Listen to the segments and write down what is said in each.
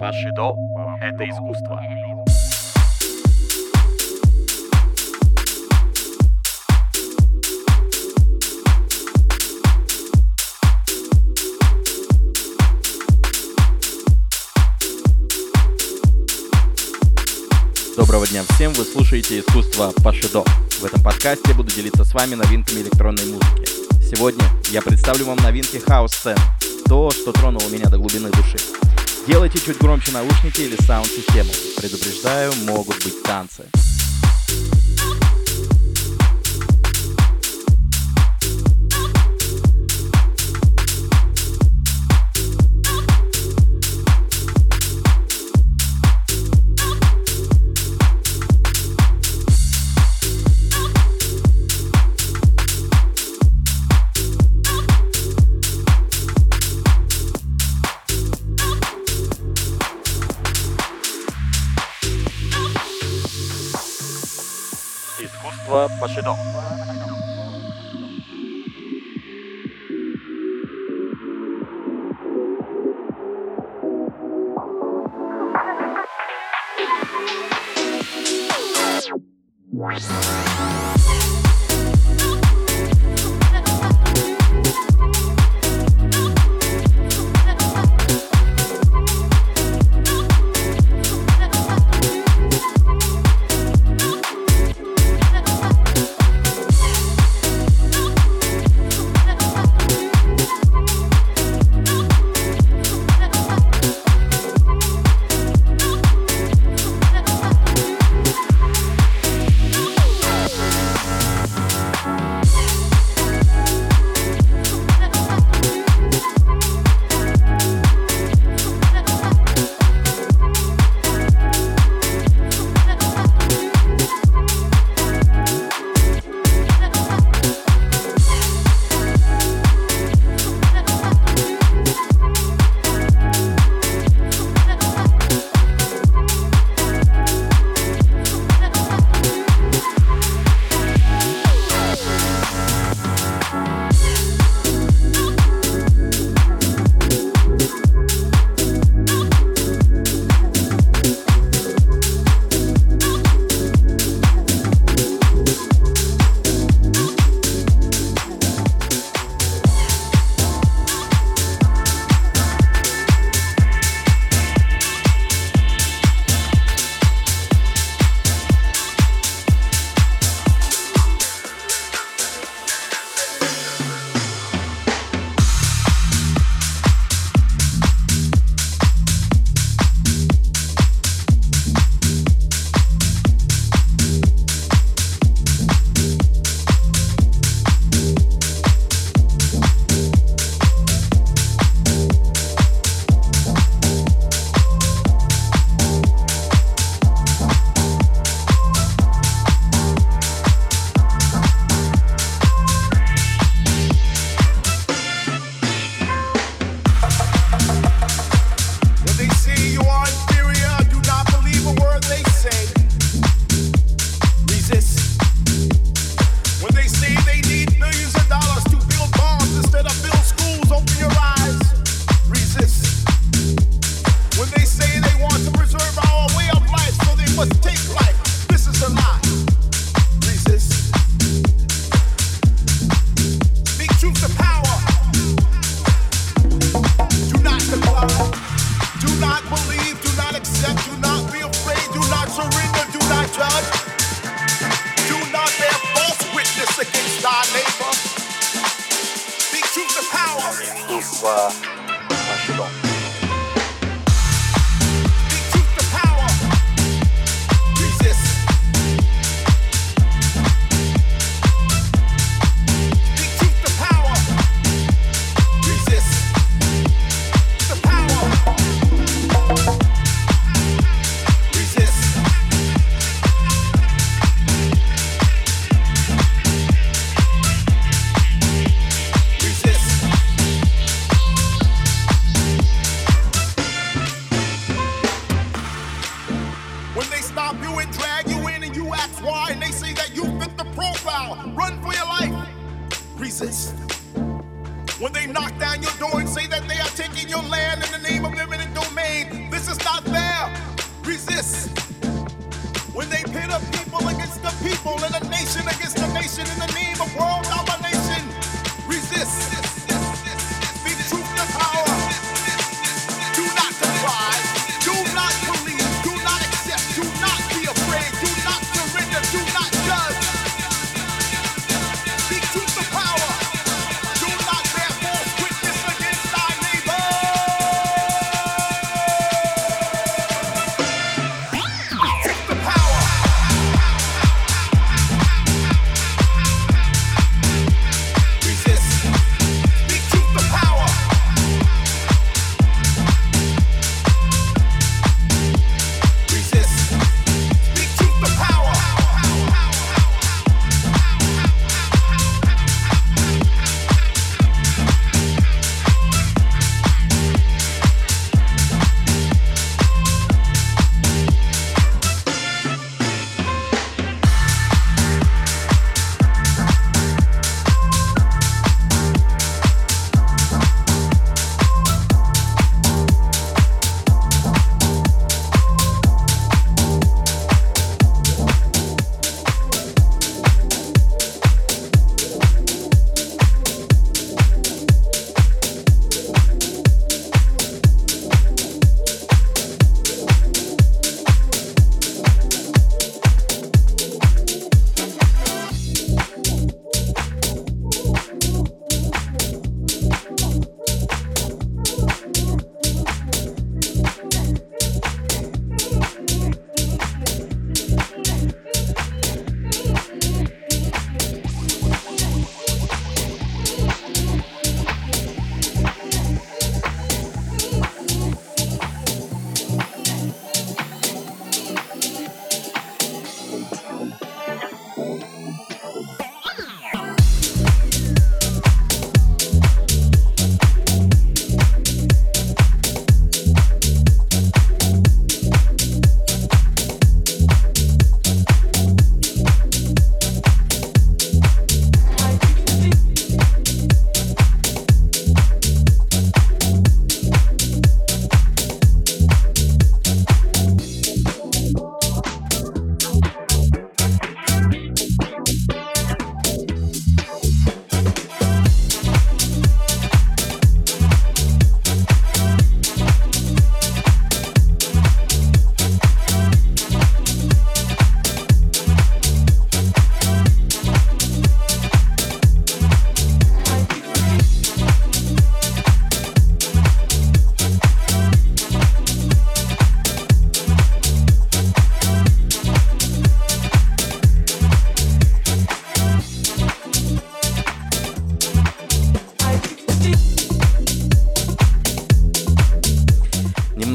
Bushido — это искусство. Доброго дня всем, вы слушаете «Искусство Пашидо». В этом подкасте буду делиться с вами новинками электронной музыки. Сегодня я представлю вам новинки хаос-сцены, то, что тронуло меня до глубины души. Делайте чуть громче наушники или саунд-систему. Предупреждаю, могут быть танцы.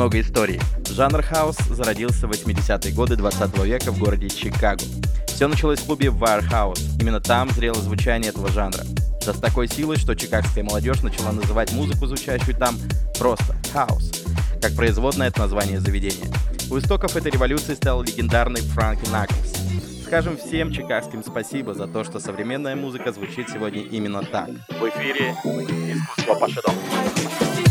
Немного истории. Жанр хаус зародился в 80-е годы 20 века в городе Чикаго. Все началось в клубе Warehouse. Именно там зрело звучание этого жанра. Да с такой силой, что чикагская молодежь начала называть музыку, звучащую там, просто хаус, как производное от названия заведения. У истоков этой революции стал легендарный Frankie Knuckles. Скажем всем чикагским спасибо за то, что современная музыка звучит сегодня именно так. В эфире искусство. Thank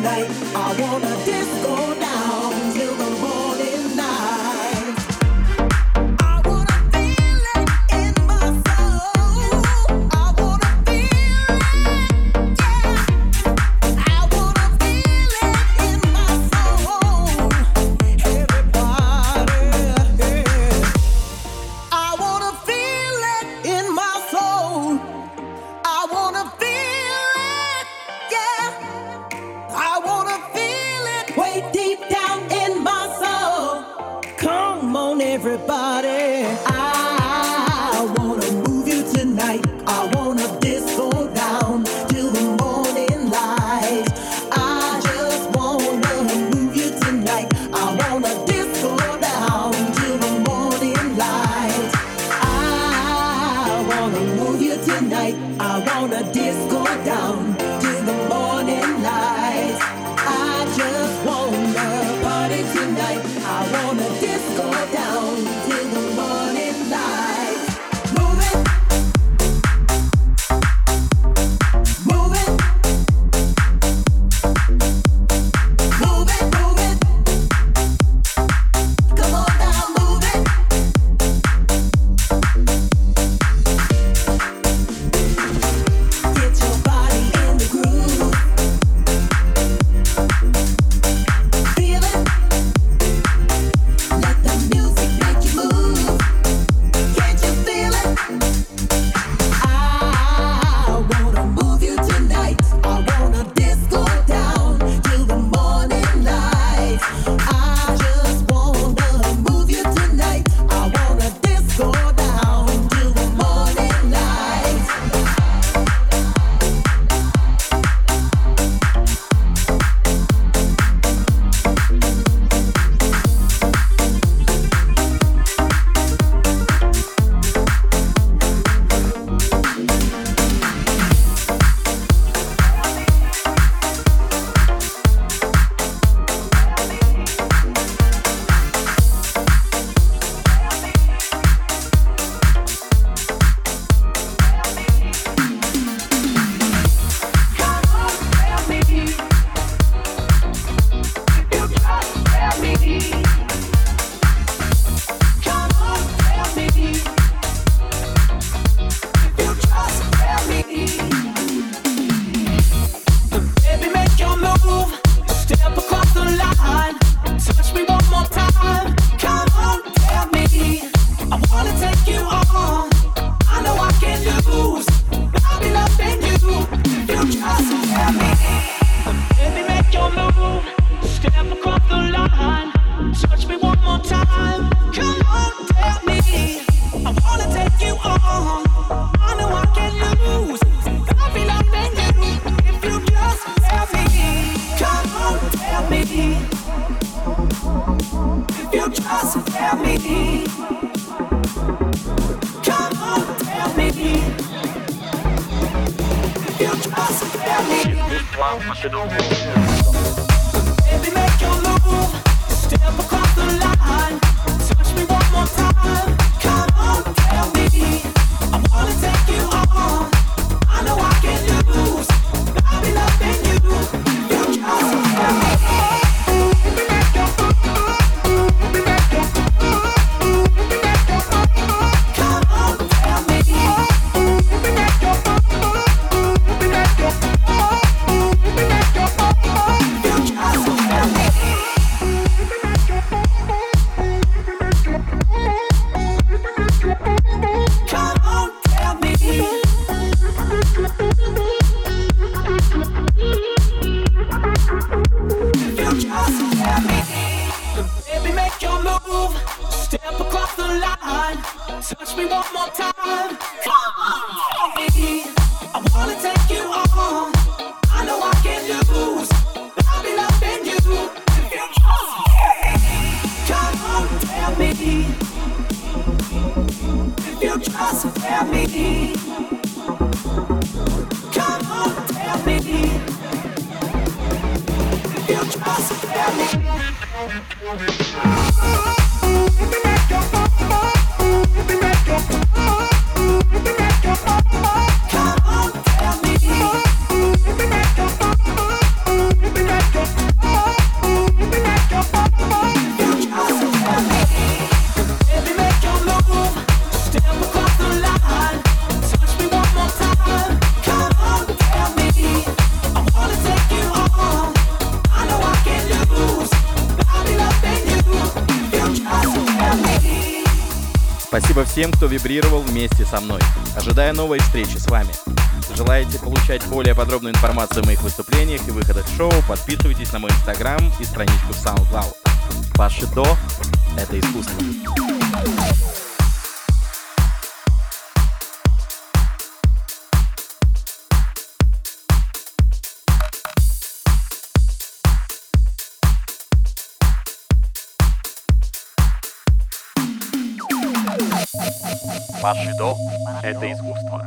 tonight. I wanna всем, кто вибрировал вместе со мной. Ожидая новой встречи с вами. Желаете получать более подробную информацию о моих выступлениях и выходах шоу, подписывайтесь на мой инстаграм и страничку в SoundCloud. Паши До — это искусство. Пашидо — это искусство.